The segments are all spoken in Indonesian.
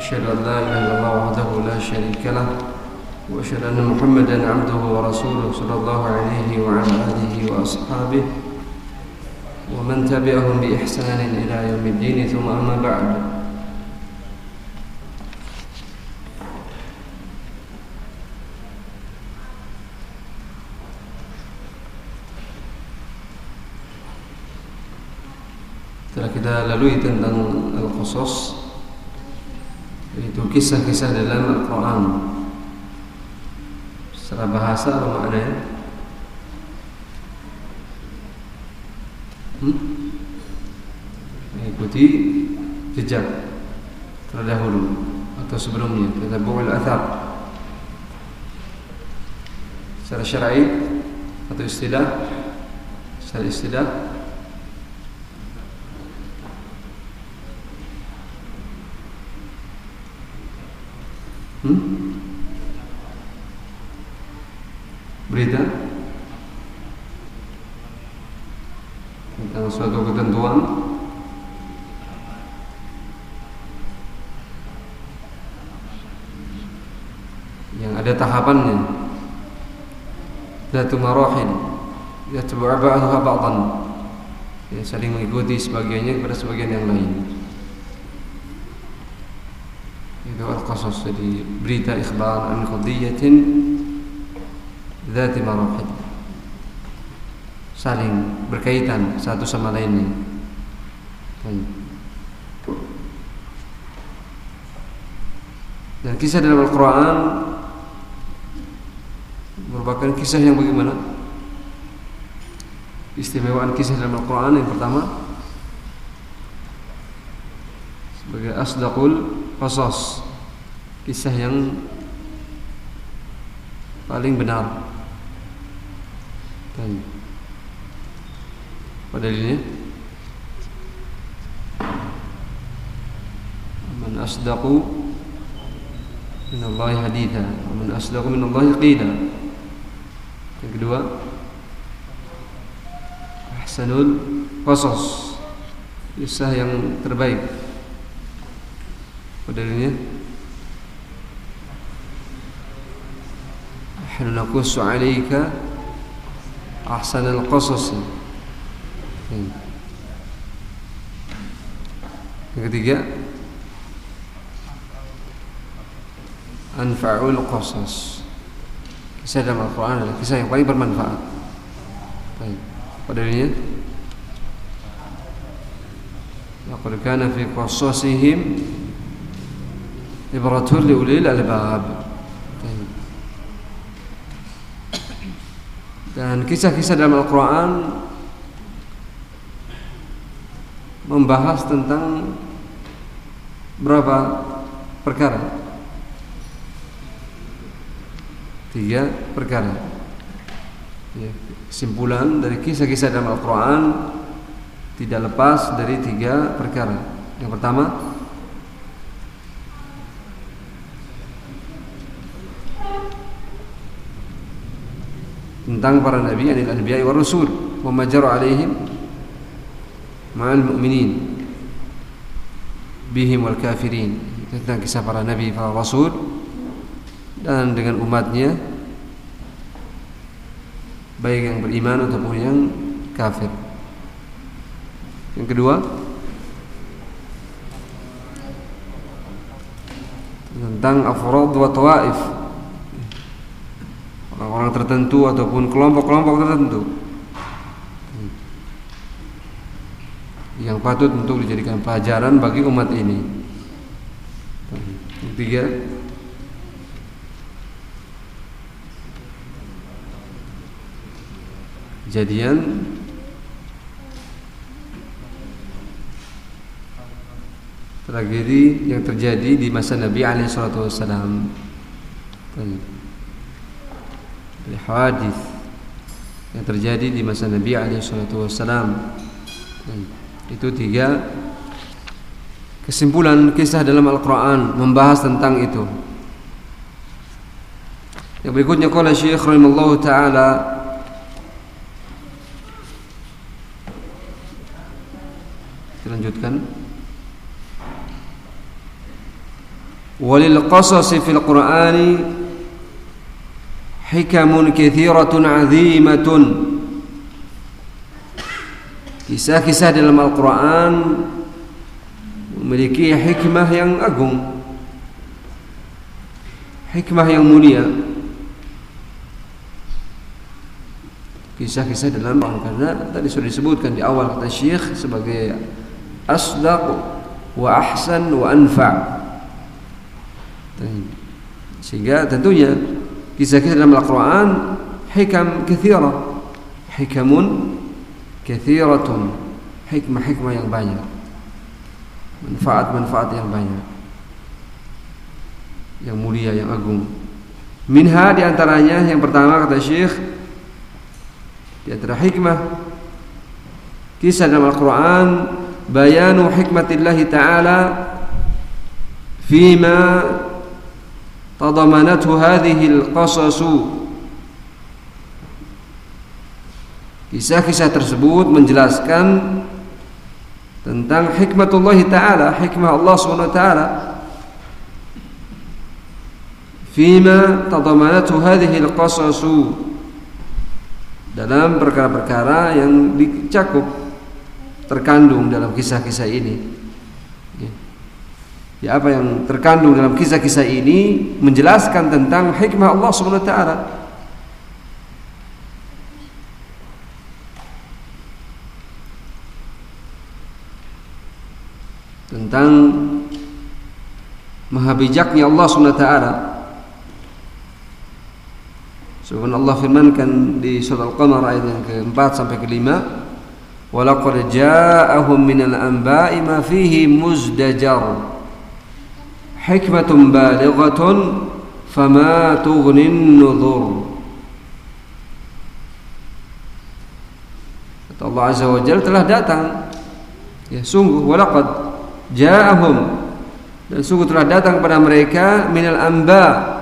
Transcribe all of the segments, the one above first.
أشهد أن لا إله إلا الله وحده لا شريك له وأشهد أن محمدا عبده ورسوله صلى الله عليه وعلى آله وأصحابه ومن تبعهم بإحسان إلى يوم الدين ثم أما بعد. Setelah kita lalui tentang Al-Qasas. Yaitu kisah-kisah dalam Al-Quran Secara bahasa apa maknanya? Hmm? Mengikuti jejak terdahulu atau sebelumnya kita buat athar secara syar'i atau istilah secara istilah Hmm? Berita suatu ketentuan? Yang ada tahapannya. Datu marahil. Yatbu'a ba'duha ba'dan. Ya, Saling mengikuti sebagiannya kepada sebagian yang lain. Itu al-qasas. Jadi berita ikhbar an qadiyatin Dhati marahil Saling berkaitan satu sama lainnya Dan kisah dalam Al-Quran merupakan kisah yang bagaimana? Istimewaan kisah dalam Al-Quran yang pertama sebagai asdaqul qasas kisah yang paling benar. Dan pada ini man asdaqu min Allah haditha wa man asdaqu min Allah ahsanul qasas. Kisah yang terbaik. Dalilnya nahnu naqussu 'alaika ahsanal qasas yang ketiga anfa'ul qasas kisah dalam Al-Quran adalah kisah yang paling bermanfaat Baik. Apa dalilnya? Laqad kana fi qasasihim ibratun li ulil albab. Dan kisah-kisah dalam Al-Quran membahas tentang berapa perkara? tiga perkara. Ya, kesimpulan dari kisah-kisah dalam Al-Quran tidak lepas dari tiga perkara. Yang pertama, tentang para nabi, anil anbiya wa rasul, wa majaru alaihim wal kafirin. Tentang kisah para nabi, para rasul dan dengan umatnya baik yang beriman ataupun yang kafir. Yang kedua tentang afrad wa tawaif orang-orang tertentu ataupun kelompok-kelompok tertentu yang patut untuk dijadikan pelajaran bagi umat ini. Yang ketiga kejadian tragedi yang terjadi di masa Nabi alaihi salatu wasalam. Dari hadis yang terjadi di masa Nabi alaihi salatu wasalam. Itu tiga kesimpulan kisah dalam Al-Qur'an membahas tentang itu. Yang berikutnya qala Syekh rahimallahu taala Dilanjutkan. Walil qasasi fil qur'ani hikamun kathiratun azimatun kisah-kisah dalam Al-Quran memiliki hikmah yang agung hikmah yang mulia. Kisah-kisah dalam karena tadi sudah disebutkan di awal kata Syekh sebagai asdaq wa ahsan wa anfa. Sehingga tentunya kisah-kisah dalam Al-Quran hikam kathira hikamun kathiratun. Hikmah-hikmah yang banyak. Manfaat-manfaat yang banyak. Yang mulia yang agung. Minha di antaranya yang pertama kata Syekh di antara hikmah kisah dalam Al-Quran bayanu hikmatillahi ta'ala fima tadamanathu hadhihi al-qasasu Kisah-kisah tersebut menjelaskan tentang hikmatullah taala, hikmah Allah Subhanahu wa taala hadhihi al-qasasu dalam perkara-perkara yang dicakup terkandung dalam kisah-kisah ini. Ya. ya apa yang terkandung dalam kisah-kisah ini menjelaskan tentang hikmah Allah Subhanahu wa taala tentang maha bijaknya Allah SWT Sebagaimana Allah firmankan di surah Al-Qamar ayat yang keempat sampai kelima Walaqad ja'ahum minal anba'i ma fihi muzdajar Hikmatun balighatun fama tughnin Kata Allah Azza wa Jalla telah datang. Ya sungguh walaqad ja'ahum. Dan sungguh telah datang kepada mereka minal amba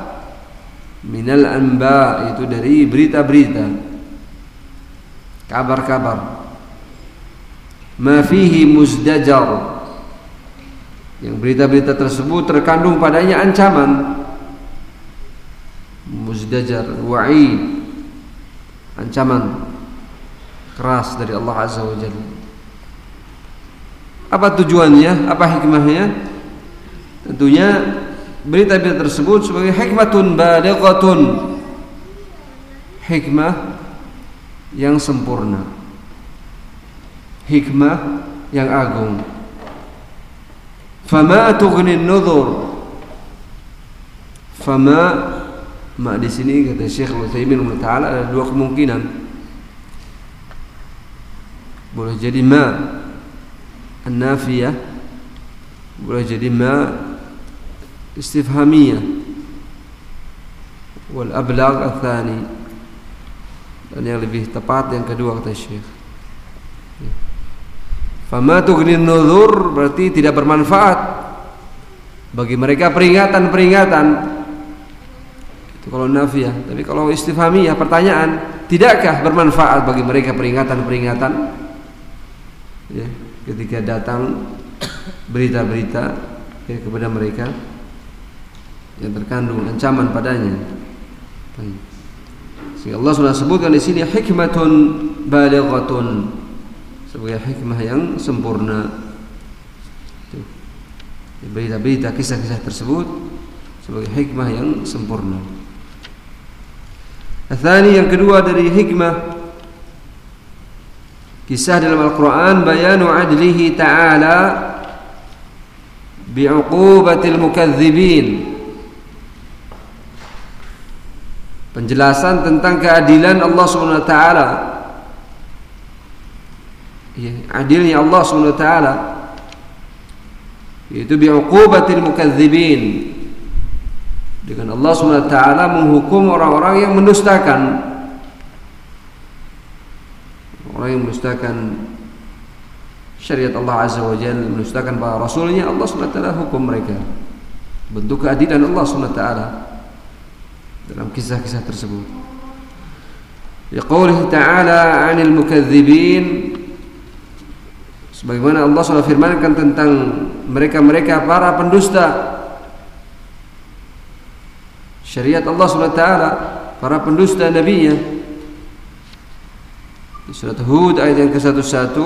minal amba itu dari berita-berita. Kabar-kabar. Ma fihi muzdajar yang berita-berita tersebut terkandung padanya ancaman. Muzdajar wa'id. Ancaman keras dari Allah Azza wa Jalla apa tujuannya? Apa hikmahnya? Tentunya berita-berita tersebut sebagai hikmatun balighatun. Hikmah yang sempurna. Hikmah yang agung. Fama tughni nuzur. Fama ma di sini kata Syekh Utsaimin taala ada dua kemungkinan. Boleh jadi ma Nafia, boleh jadi ma istifhamiyah. Wal ablagh athani. Dan yang lebih tepat yang kedua kata Syekh. Fama tughnin nuzur berarti tidak bermanfaat bagi mereka peringatan-peringatan. Itu kalau nafia, tapi kalau istifhamiyah pertanyaan tidakkah bermanfaat bagi mereka peringatan-peringatan? Ya. -peringatan? Ketika datang berita-berita ya, kepada mereka yang terkandung ancaman padanya. Sehingga Allah sudah sebutkan di sini hikmatun balighatun sebagai hikmah yang sempurna. Berita-berita kisah-kisah tersebut sebagai hikmah yang sempurna. Athani yang kedua dari hikmah Kisah dalam Al-Quran bayanu adlihi ta'ala bi'uqubatil mukadzibin Penjelasan tentang keadilan Allah taala. Ya, adilnya Allah taala. Yaitu bi'uqubatil mukadzibin dengan Allah taala menghukum orang-orang yang mendustakan orang yang mendustakan syariat Allah Azza wa Jalla mendustakan para rasulnya Allah SWT hukum mereka. Bentuk keadilan Allah SWT dalam kisah-kisah tersebut. Liqaulihi ta'ala 'anil mukadzibin sebagaimana Allah SWT firmankan tentang mereka-mereka para pendusta. Syariat Allah SWT para pendusta nabinya surat Hud ayat yang ke-11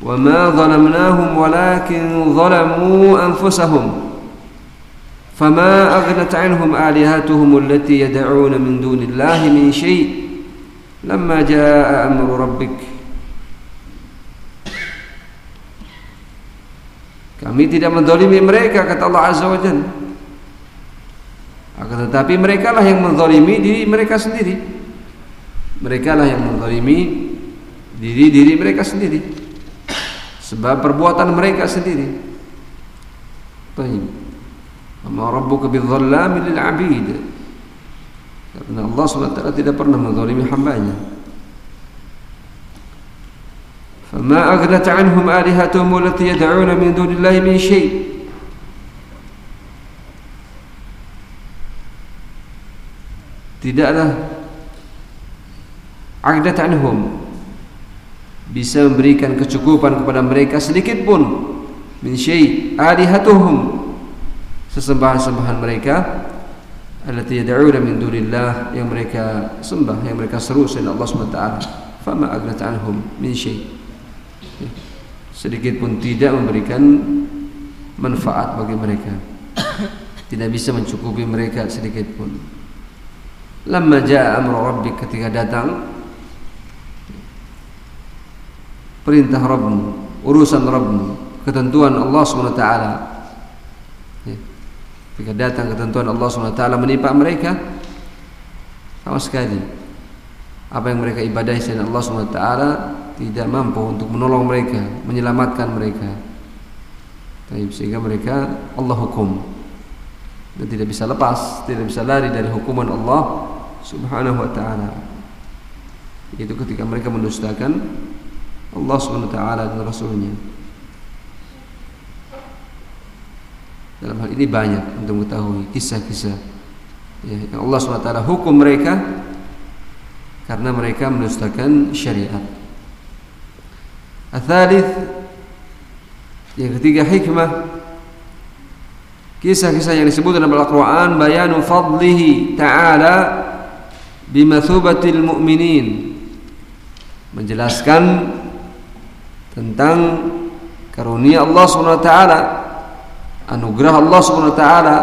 وما ظلمناهم ولكن ظلموا أنفسهم فما أغنت عنهم آلهتهم التي يدعون من دون الله من شيء لما جاء أمر ربك Kami tidak mendolimi mereka kata Allah Azza wa Jalla. Akan tetapi mereka lah yang mendolimi diri mereka sendiri. Mereka lah yang mendolimi diri diri mereka sendiri. Sebab perbuatan mereka sendiri. Baik. Amma rabbuka bidzallami lil 'abid. Karena Allah SWT tidak pernah mendolimi hambanya. فما أغنت عنهم آلهتهم التي يدعون من دون الله من شيء tidaklah agdat anhum. Bisa memberikan kecukupan kepada mereka sedikit pun. Min syai alihatuhum. Sesembahan-sembahan mereka. Allati yad'una min dunillah. Yang mereka sembah yang mereka seru selain Allah taala. Fama aghnat anhum min syai. Sedikit pun tidak memberikan manfaat bagi mereka. Tidak bisa mencukupi mereka sedikit pun. Lamma jaa amru rabbik ketika datang perintah Rabbmu urusan Rabbmu ketentuan Allah SWT ya. ketika datang ketentuan Allah SWT menimpa mereka sama sekali apa yang mereka ibadahi selain Allah SWT tidak mampu untuk menolong mereka, menyelamatkan mereka. Sehingga mereka Allah hukum dan tidak bisa lepas, tidak bisa lari dari hukuman Allah Subhanahu wa taala. Itu ketika mereka mendustakan Allah taala dan rasulnya. Dalam hal ini banyak untuk mengetahui kisah-kisah ya, yang Allah taala hukum mereka karena mereka mendustakan syariat. Athalith yang ketiga hikmah kisah-kisah yang disebut dalam Al-Qur'an bayanu fadlihi ta'ala bimathubatil mu'minin menjelaskan tentang karunia Allah Subhanahu wa taala anugerah Allah Subhanahu wa taala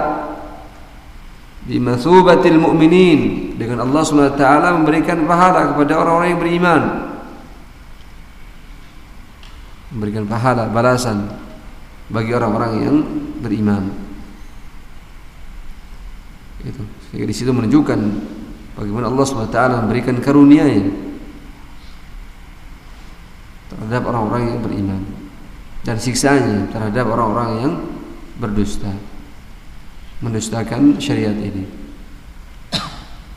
bimathubatil mu'minin dengan Allah Subhanahu wa taala memberikan pahala kepada orang-orang yang beriman memberikan pahala balasan bagi orang-orang yang beriman. Itu. Sehingga di situ menunjukkan bagaimana Allah SWT memberikan karunia-Nya terhadap orang-orang yang beriman. Dan siksanya terhadap orang-orang yang berdusta. Mendustakan syariat ini.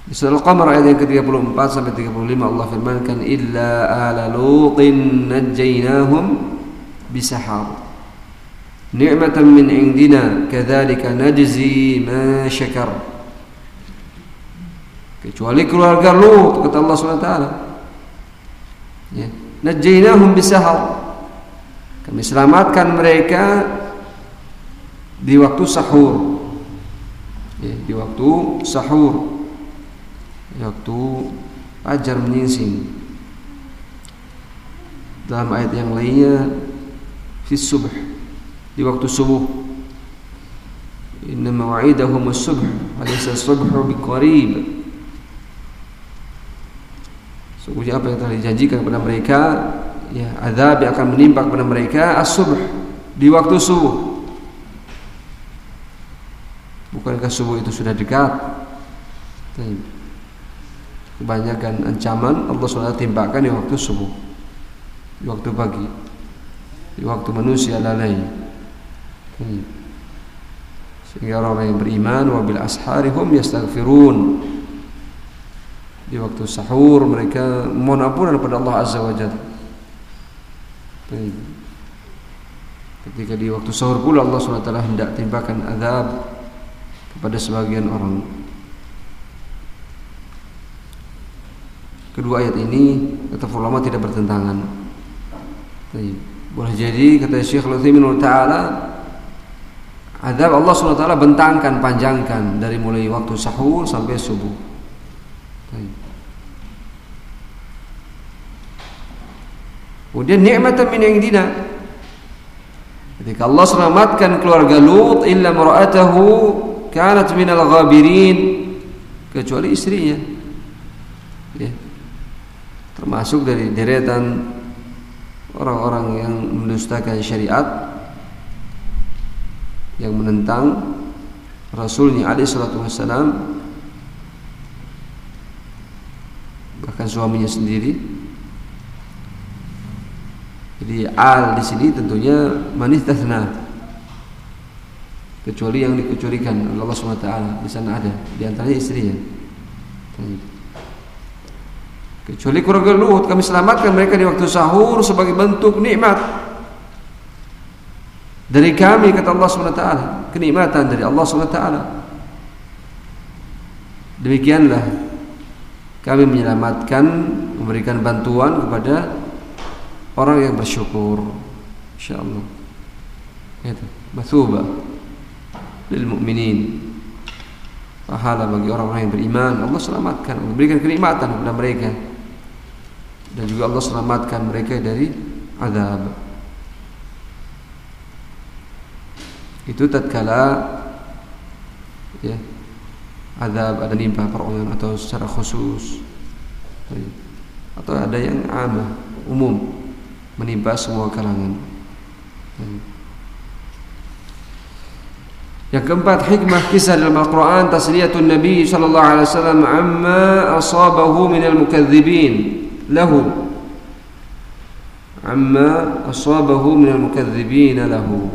Di surah Al-Qamar ayat yang ke-34 sampai 35 Allah firmankan illa ala lutin najjaynahum bisahar. Ni'matan min indina kadzalika najzi ma syakar. Kecuali keluarga Lut kata Allah SWT ya najjaynahum bisahar kami selamatkan mereka di waktu sahur. Ya, di waktu sahur. Waktu fajar menyingsing. Dalam ayat yang lainnya fi subuh di waktu subuh. Inna maw'idahum as-subh alaysa as-subhu biqarib sungguhnya apa yang telah dijanjikan kepada mereka ya azab yang akan menimpa kepada mereka as-subh di waktu subuh. Bukankah subuh itu sudah dekat? Kebanyakan ancaman Allah SWT timpakan di waktu subuh di waktu pagi di waktu manusia lalai. Sehingga orang yang beriman wabil ashari hum yastaghfirun di waktu sahur mereka mohon ampunan kepada Allah azza wa jalla ketika di waktu sahur pula Allah SWT hendak timpakan azab kepada sebagian orang Kedua ayat ini kata ulama tidak bertentangan. Boleh jadi kata Syekh Al-Utsaimin taala Adab Allah SWT bentangkan, panjangkan dari mulai waktu sahur sampai subuh. Kemudian nikmatan min indina. Ketika Allah selamatkan keluarga Lut illa mar'atahu kanat minal ghabirin kecuali istrinya. Ya. Termasuk dari deretan orang-orang yang mendustakan syariat yang menentang Rasulnya alaihi salatu wassalam bahkan suaminya sendiri. Jadi al di sini tentunya manistahna kecuali yang dikecualikan oleh Allah SWT di sana ada. Di antaranya istrinya. Kecuali keluarga Lut kami selamatkan mereka di waktu sahur sebagai bentuk nikmat. Dari kami kata Allah SWT kenikmatan dari Allah SWT demikianlah kami menyelamatkan memberikan bantuan kepada orang yang bersyukur. Insyaallah. Itu. Mathuba lil mu'minin. Pahala bagi orang-orang yang beriman. Allah selamatkan. Memberikan kenikmatan kepada mereka. Dan juga Allah selamatkan mereka dari azab. Itu tatkala ya azab ada nimpa perorangan atau secara khusus. Atau ada yang amah umum menimpa semua kalangan. Yang keempat hikmah kisah dalam Al-Quran tasliyatun Nabi sallallahu alaihi wasallam amma asabahu min al-mukadzibin lahu. Amma asabahu min al-mukadzibin lahu.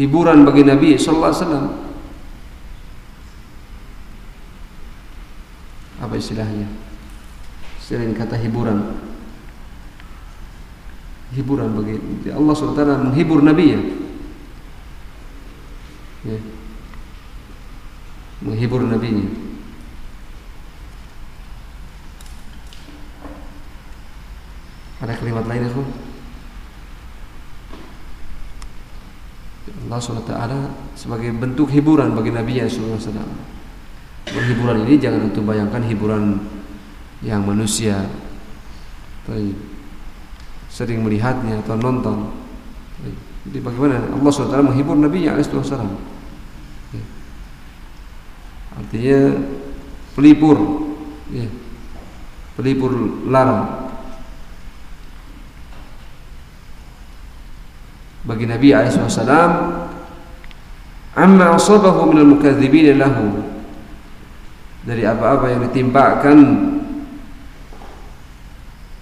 Hiburan bagi Nabi sallallahu alaihi wasallam. Apa istilahnya? Selain kata hiburan. Hiburan bagi Allah SWT menghibur Nabi ya. ya. Menghibur Nabi-Nya. Ada kalimat lain ya, Allah SWT sebagai bentuk hiburan bagi Nabi SAW. Hiburan ini jangan untuk bayangkan hiburan yang manusia sering melihatnya atau nonton. Jadi bagaimana Allah SWT menghibur Nabi SAW. Artinya pelipur, ya, pelipur larang bagi Nabi SAW amma asabahu minal mukadzibin lahu dari apa-apa yang ditimpakan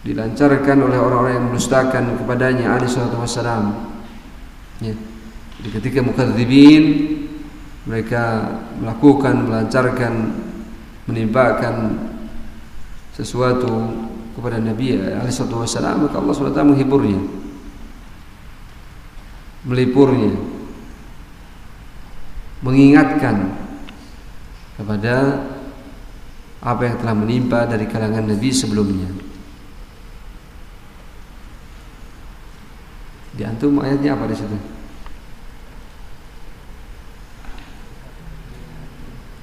dilancarkan oleh orang-orang yang mendustakan kepadanya alaihi salatu wassalam. Ya. Jadi ketika mukadzibin mereka melakukan melancarkan menimpakan sesuatu kepada Nabi alaihi salatu wassalam maka Allah SWT menghiburnya. Melipurnya mengingatkan kepada apa yang telah menimpa dari kalangan Nabi sebelumnya. Di antum ayatnya apa di situ?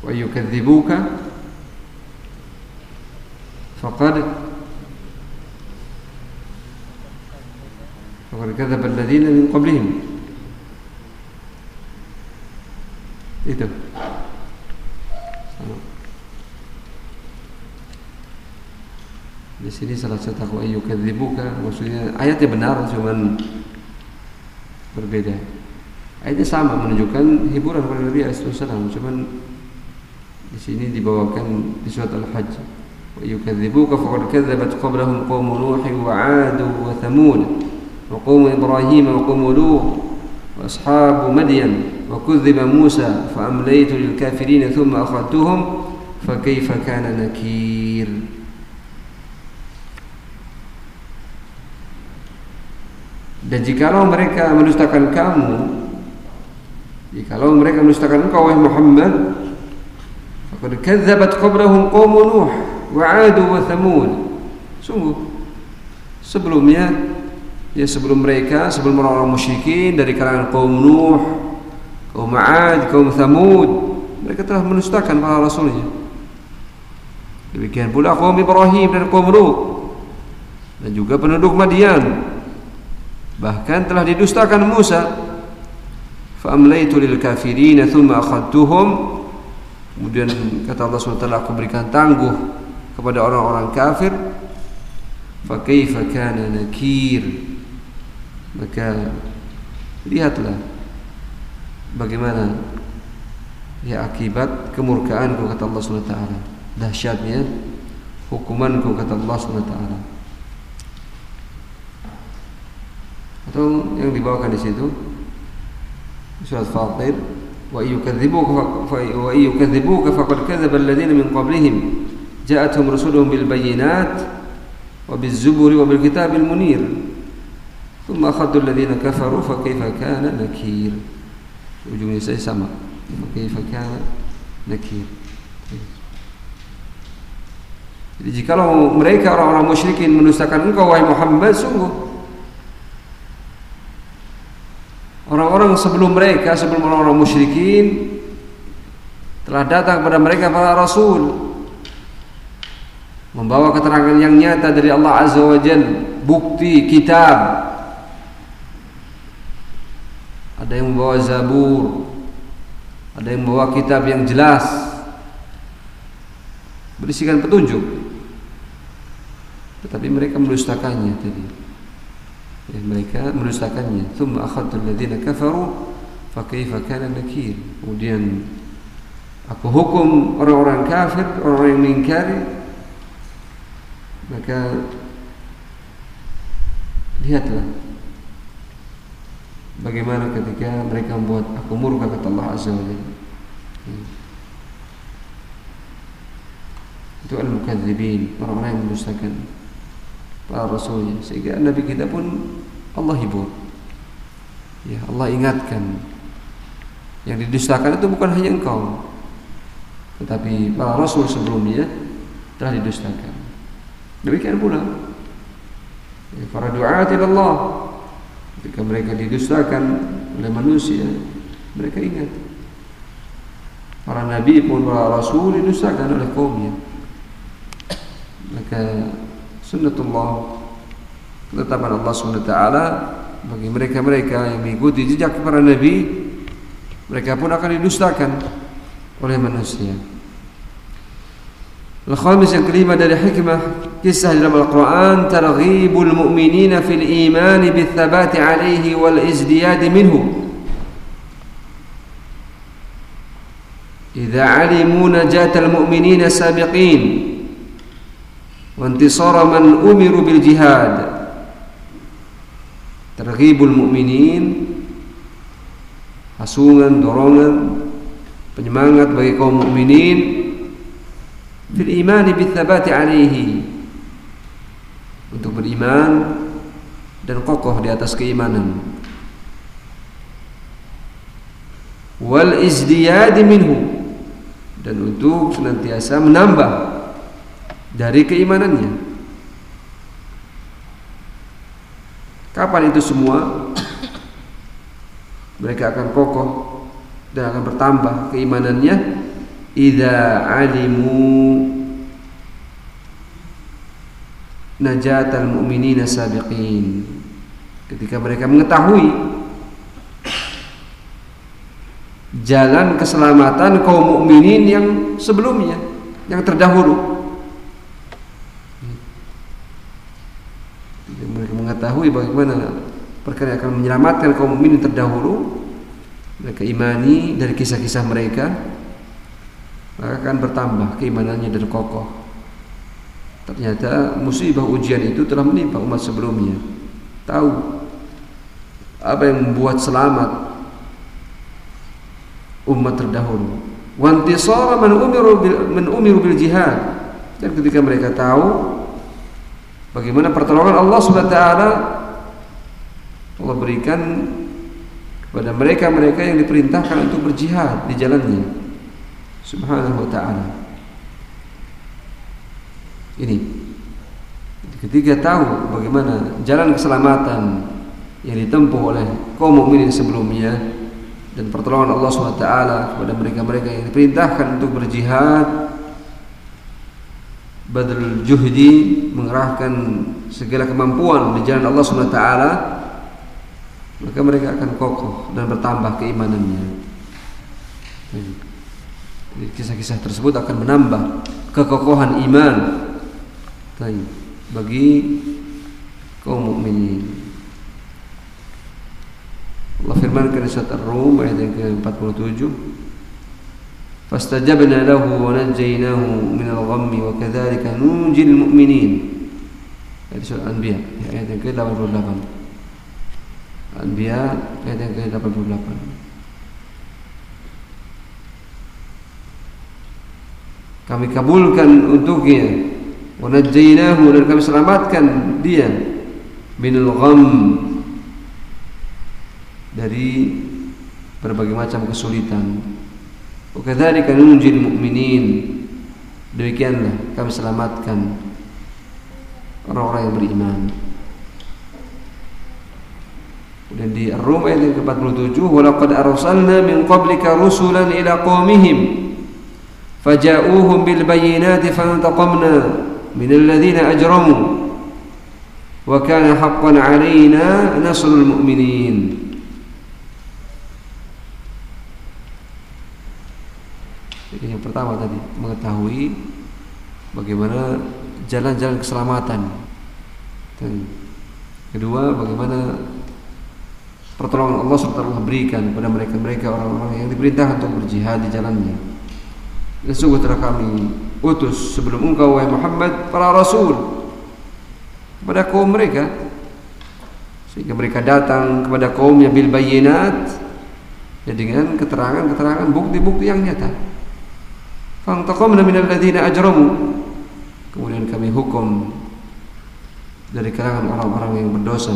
Wa yukadzibuka faqad faqad kadzdzaba alladziina min qablihim itu di sini salah satu takwa yukadzibuka maksudnya ayatnya benar cuman berbeda. Ayatnya sama menunjukkan hiburan kepada Nabi SAW cuman di sini dibawakan di surat Al-Hajj. Wa yukadzibuka faqad kadzabat qablahum qaum Nuh wa 'Ad wa Thamud wa qaum Ibrahim wa qaum Lut wa ashabu Madyan wa kudziba Musa fa amlaytu thumma akhadtuhum fa. Dan jikalau mereka mendustakan kamu Jikalau mereka mendustakan engkau wahai Muhammad Faqad kadzabat qablahum qaum Nuh wa 'ad wa Thamud Sungguh sebelumnya ya sebelum mereka sebelum orang-orang musyrikin dari kalangan kaum Nuh, kaum Ma'ad, kaum Thamud mereka telah menustakan para rasulnya. Demikian pula kaum Ibrahim dan kaum Lut dan juga penduduk Madian bahkan telah didustakan Musa. Fa'amlaitu lil kafirin thumma akhadtuhum. Kemudian kata Allah SWT aku berikan tangguh kepada orang-orang kafir. Fa kaifa kana nakir. Maka lihatlah bagaimana ya akibat kemurkaanku kata Allah SWT. Dahsyatnya hukumanku kata Allah SWT atau yang dibawakan di situ surat Fatir wa yukadzibuka wa yukadzibuka faqad kadzdzaba alladziina min qablihim ja'atuhum rusuluhum bil bayyinat wa biz zuburi wa bil kitabil munir thumma akhadhu alladziina kafaru fa kaifa kana nakir ujungnya saya sama fa kaifa kana nakir jadi jikalau mereka orang-orang musyrikin mendustakan engkau wahai Muhammad sungguh Orang-orang sebelum mereka, sebelum orang-orang musyrikin telah datang kepada mereka para rasul membawa keterangan yang nyata dari Allah Azza wa Jal, bukti kitab. Ada yang membawa Zabur, ada yang membawa kitab yang jelas berisikan petunjuk. Tetapi mereka mendustakannya tadi ya, mereka mendustakannya thumma akhadtu alladziina kafaru fa kaifa kana nakir. Kemudian aku hukum orang-orang kafir orang-orang yang mengingkari. Maka lihatlah bagaimana ketika mereka membuat aku murka kata Allah azza wa jalla. Itu al-mukadzibin orang-orang yang para rasulnya. Sehingga Nabi kita pun Allah hibur. Ya Allah ingatkan. Yang didustakan itu bukan hanya engkau tetapi para rasul sebelumnya telah didustakan. Demikian pula ya, para doa Allah ketika mereka didustakan oleh manusia mereka ingat. Para nabi pun para rasul didustakan oleh kaumnya. Maka sunnatullah ketetapan Allah SWT bagi mereka-mereka yang mengikuti jejak para nabi mereka pun akan didustakan oleh manusia Al-khamis yang kelima dari hikmah kisah dalam Al-Quran targhibul mu'minina fil iman bithabati alaihi wal izdiyad minhu إذا علموا نجاة المؤمنين سابقين وانتصار من أمروا بالجهاد terghibul mu'minin hasungan, dorongan penyemangat bagi kaum mukminin fil imani bithabati alaihi untuk beriman dan kokoh di atas keimanan wal izdiyadi minhu dan untuk senantiasa menambah dari keimanannya. Kapan itu semua? Mereka akan kokoh dan akan bertambah keimanannya idza alimu najatal mu'minina sabiqin ketika mereka mengetahui jalan keselamatan kaum mukminin yang sebelumnya yang terdahulu mengetahui bagaimana perkara yang akan menyelamatkan kaum mukminin terdahulu mereka imani dari kisah-kisah mereka maka akan bertambah keimanannya dan kokoh. Ternyata musibah ujian itu telah menimpa umat sebelumnya. Tahu apa yang membuat selamat umat terdahulu. Wantisara man umiru bil, umiru bil jihad. Dan ketika mereka tahu Bagaimana pertolongan Allah SWT Allah berikan kepada mereka-mereka yang diperintahkan untuk berjihad di jalannya. Subhanahu wa ta'ala. Ini. Ketika tahu bagaimana jalan keselamatan yang ditempuh oleh kaum mukminin sebelumnya dan pertolongan Allah SWT kepada mereka-mereka yang diperintahkan untuk berjihad badal juhdi mengerahkan segala kemampuan di jalan Allah SWT maka mereka akan kokoh dan bertambah keimanannya kisah-kisah tersebut akan menambah kekokohan iman bagi kaum mukminin. Allah firmankan di surat Ar-Rum ayat yang ke-47 فاستجبنا له ونجيناه من الغم وكذلك ننجي المؤمنين Ayat surat Anbiya ayat yang ke-88 Anbiya ayat yang ke-88 Kami kabulkan untuknya wa najjaynahu dan kami selamatkan dia minal gham dari berbagai macam kesulitan. Wakadzalika nunjil mu'minin. Demikianlah kami selamatkan orang-orang yang beriman. Dan di Ar-Rum ayat yang ke-47, "Walaqad arsalna min qablika rusulan ila qaumihim faja'uuhum bil bayyinati fantaqamna min alladziina ajramu wa kana haqqan 'alaina nasrul mu'minin." Pertama tadi mengetahui bagaimana jalan-jalan keselamatan. Dan kedua bagaimana pertolongan Allah serta Allah berikan kepada mereka-mereka orang-orang yang diperintah untuk berjihad di jalannya. Dan sungguh telah kami utus sebelum engkau wahai Muhammad para rasul kepada kaum mereka sehingga mereka datang kepada kaumnya bil bayyinat ya dengan keterangan-keterangan bukti-bukti yang nyata. Fantaqamna minal ladzina ajramu. Kemudian kami hukum dari kalangan orang-orang yang berdosa.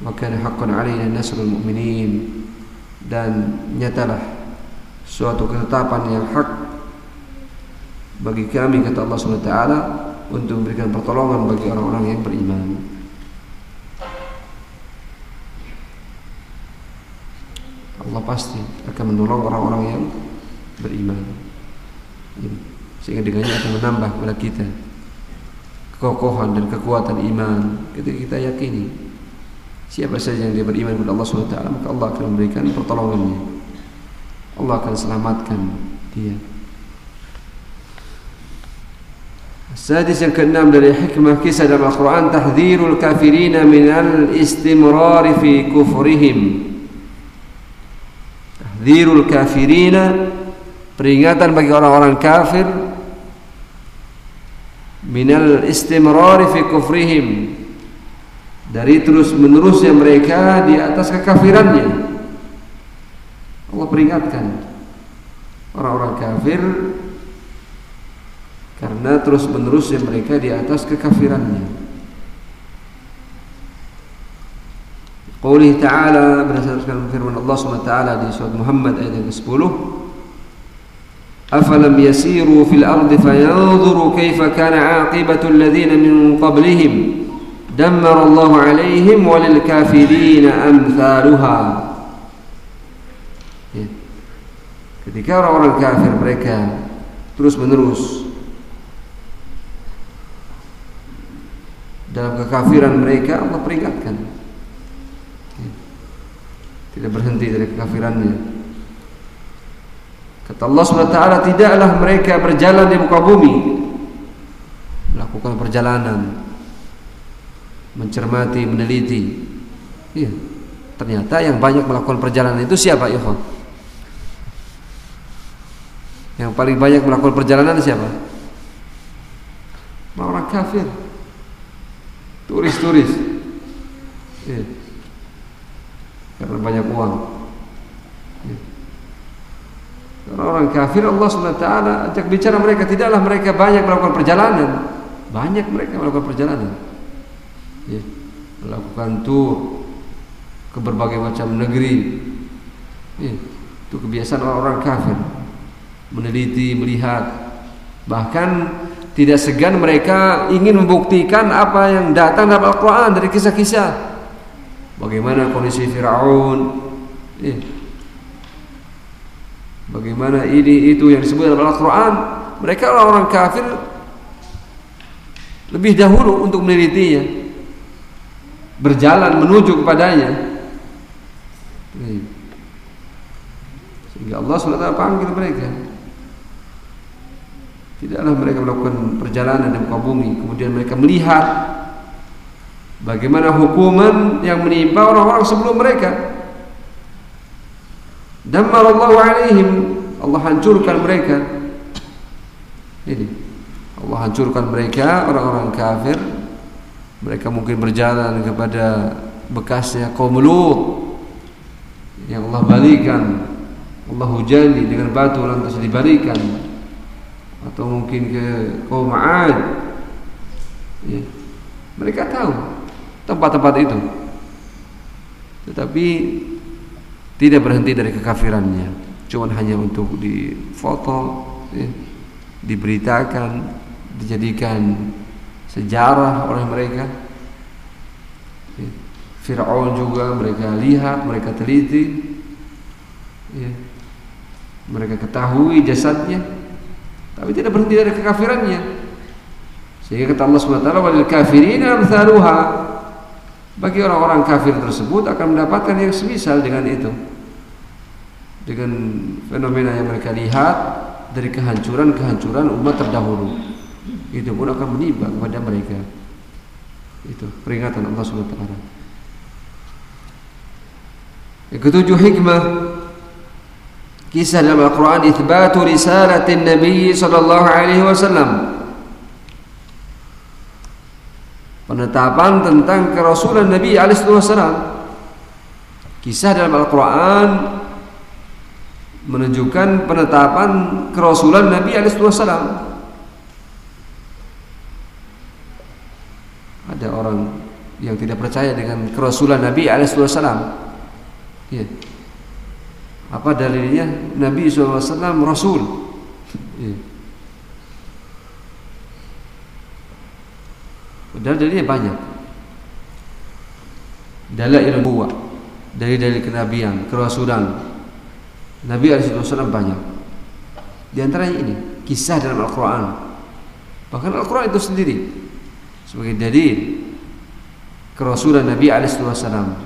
Maka haqqan alaina nasrul mu'minin dan nyatalah suatu ketetapan yang hak bagi kami kata Allah SWT untuk memberikan pertolongan bagi orang-orang yang beriman. Allah pasti akan menolong orang-orang yang beriman sehingga dengannya akan menambah kepada kita kekokohan dan kekuatan iman. Ketika kita yakini siapa saja yang dia beriman kepada Allah SWT maka Allah akan memberikan pertolongannya. Allah akan selamatkan dia. Sadis yang keenam dari hikmah kisah dalam Al-Quran Tahzirul kafirina minal istimrar fi kufrihim. Tahdhirul kafirina Peringatan bagi orang-orang kafir Minal istimrar fi kufrihim Dari terus menerusnya mereka di atas kekafirannya Allah peringatkan Orang-orang kafir karena terus menerusnya mereka di atas kekafirannya. Qaulih ta'ala berdasarkan firman Allah SWT di surat Muhammad ayat yang ke-10 afalam yasiru fil ardi fayanzuru kaifa kana aqibatu alladhina min qablihim? Dammarallahu alaihim walil kafirina amsaluha ya. ketika orang-orang kafir mereka terus menerus dalam kekafiran mereka Allah peringatkan. Ya. Tidak berhenti dari kekafirannya kata Allah SWT tidaklah mereka berjalan di muka bumi. Melakukan perjalanan. Mencermati meneliti. Iya. Ternyata yang banyak melakukan perjalanan itu siapa ya yang paling banyak melakukan perjalanan siapa? Orang kafir. Turis-turis. Ya. karena banyak uang. Ya. Karena orang kafir Allah SWT ajak bicara mereka tidaklah mereka banyak melakukan perjalanan banyak mereka melakukan perjalanan ya. melakukan tur ke berbagai macam negeri ya. itu kebiasaan orang-orang kafir meneliti melihat bahkan tidak segan mereka ingin membuktikan apa yang datang dalam Al-Quran dari kisah-kisah. Bagaimana kondisi Fir'aun. Ya. Bagaimana ini itu yang disebut dalam Al-Quran. Mereka orang-orang kafir lebih dahulu untuk menelitinya. Berjalan menuju kepadanya. Ya. Sehingga Allah SWT panggil mereka. Tidaklah mereka melakukan perjalanan di muka bumi Kemudian mereka melihat Bagaimana hukuman yang menimpa orang-orang sebelum mereka Dammarallahu alaihim Allah hancurkan mereka. Ini. Allah hancurkan mereka Orang-orang kafir. Mereka mungkin berjalan kepada Bekasnya kaum Lut. Yang Allah balikan. Allah hujani dengan batu lantas dibalikan. Atau mungkin ke kaum Ad ya. mereka tahu tempat-tempat itu. Tetapi tidak berhenti dari kekafirannya cuma hanya untuk difoto ya, diberitakan dijadikan sejarah oleh mereka ya. Fir'aun juga mereka lihat mereka teliti ya. mereka ketahui jasadnya tapi tidak berhenti dari kekafirannya. Sehingga kata Allah SWT, "Walil kafirin amsaluha." Bagi orang-orang kafir tersebut akan mendapatkan yang semisal dengan itu. Dengan fenomena yang mereka lihat dari kehancuran-kehancuran umat terdahulu. Itu pun akan menimpa kepada mereka. Itu peringatan Allah SWT. Yang ketujuh hikmah kisah dalam Al-Quran ithbatu risalatin Nabi sallallahu alaihi wasallam penetapan tentang kerasulan Nabi alaihi wasallam kisah dalam Al-Quran menunjukkan penetapan kerasulan Nabi alaihi wasallam ada orang yang tidak percaya dengan kerasulan Nabi alaihi wasallam ya apa dalilnya? Nabi SAW Rasul. Ya. Padahal dalilnya banyak. Dalil nubuwah, dari dari kenabian, kerasulan. Nabi SAW banyak. Di antaranya ini kisah dalam Al-Quran. Bahkan Al-Quran itu sendiri sebagai dalil kerasulan Nabi SAW.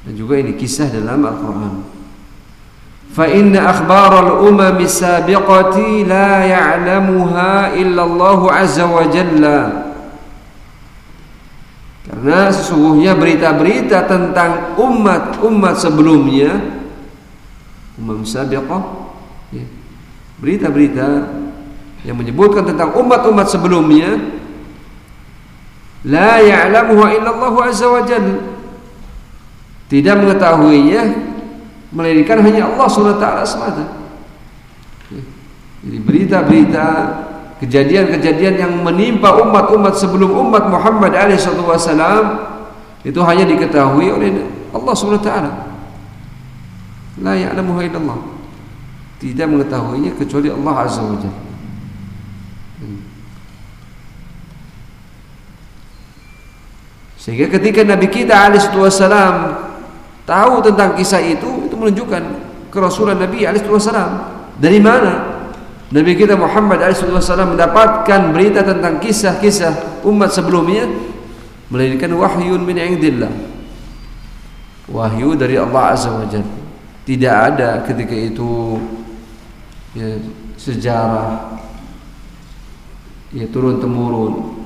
Dan juga ini kisah dalam Al-Quran. Akhbar al-umam sabiqati la ya'lamuha illa Allah azza wa jalla. Karena sesungguhnya berita-berita tentang umat-umat sebelumnya umam sabiqah ya, berita-berita yang menyebutkan tentang umat-umat sebelumnya la ya'lamuha illa Allah azza wa jalla tidak mengetahuinya melainkan hanya Allah SWT semata. Jadi berita-berita kejadian-kejadian yang menimpa umat-umat sebelum umat Muhammad SAW itu hanya diketahui oleh Allah SWT. La ya'lamuha illallah. Tidak mengetahuinya kecuali Allah Azza wa Jalla. Sehingga ketika Nabi kita alaihi wasallam tahu tentang kisah itu menunjukkan kerasulan Nabi alaihissalam dari mana? Nabi kita Muhammad alaihissalam mendapatkan berita tentang kisah-kisah umat sebelumnya melainkan wahyu min indillah. Wahyu dari Allah azza wajalla tidak ada ketika itu ya, sejarah ya turun temurun.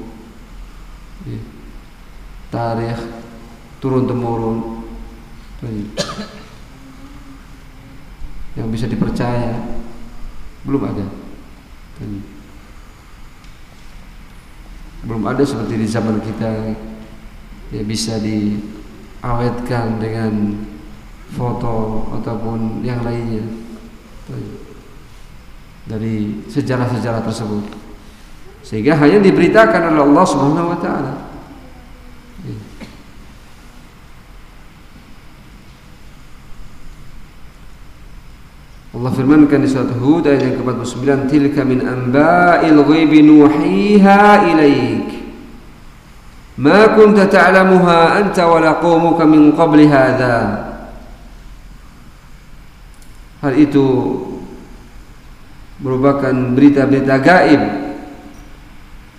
Ya, tarikh turun temurun yang bisa dipercaya. Belum ada. Belum ada seperti di zaman kita. Ya bisa diawetkan dengan foto ataupun yang lainnya. Dari sejarah-sejarah tersebut. Sehingga hanya diberitakan oleh Allah Subhanahu wa taala Allah firmankan di surat Hud ayat yang ke-49 tilka min anba'il ghaibi nuhiha ilaik. Ma kunta ta'lamuha anta wala qaumuka min qabli hadha. Hal itu merupakan berita-berita gaib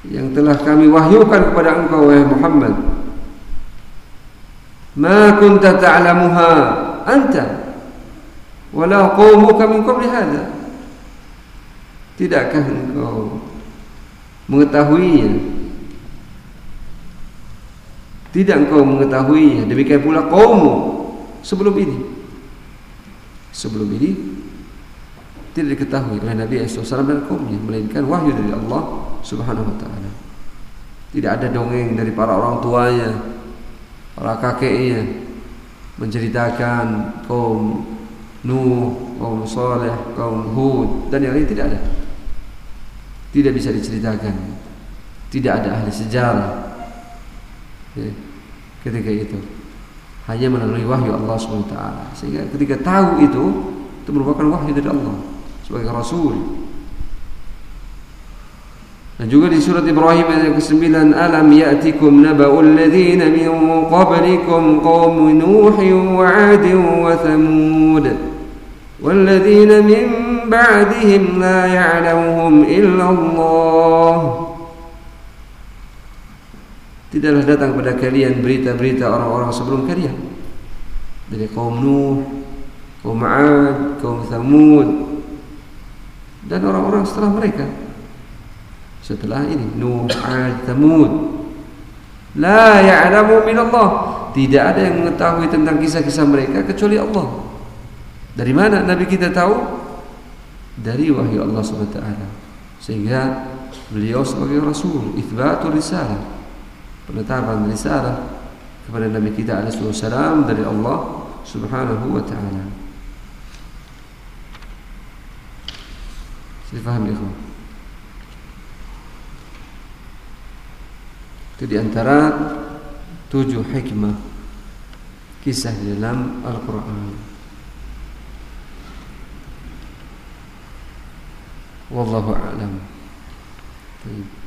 yang telah kami wahyukan kepada engkau wahai Muhammad. Ma kunta ta'lamuha anta wala qaumuka min qabli hadha tidakkah engkau mengetahuinya? Tidak engkau mengetahuinya. Demikian pula kaummu sebelum ini. Sebelum ini tidak diketahui oleh Nabi SAW dan kaumnya melainkan wahyu dari Allah Subhanahu wa taala. Tidak ada dongeng dari para orang tuanya para kakeknya menceritakan kaum Nuh, kaum Saleh, kaum Hud dan yang lain tidak ada. Tidak bisa diceritakan. Tidak ada ahli sejarah. Ya, ketika itu hanya melalui wahyu Allah SWT sehingga ketika tahu itu itu merupakan wahyu dari Allah sebagai Rasul dan juga di surat Ibrahim ayat ke-9 alam ya'tikum naba'ul ladzina min qablikum qaum nuh wa 'ad wa thamud والذين من بعدهم لا يعلمهم إلا الله Tidaklah datang kepada kalian berita-berita orang-orang sebelum kalian dari kaum Nuh, kaum 'Ad, kaum Thamud dan orang-orang setelah mereka. Setelah ini Nuh, 'Ad, Thamud. La ya'lamu min Allah. Tidak ada yang mengetahui tentang kisah-kisah mereka kecuali Allah. Dari mana Nabi kita tahu? Dari wahyu Allah SWT Sehingga beliau sebagai Rasul Ithbatul risalah Penetapan risalah Kepada Nabi kita alaihissalam Dari Allah subhanahu wa ta'ala. Saya faham ya Itu di antara Tujuh hikmah Kisah dalam Al-Quran والله أعلم. طيب.